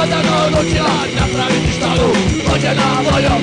Sada na noć ja napraviti štalu, hoće na vojom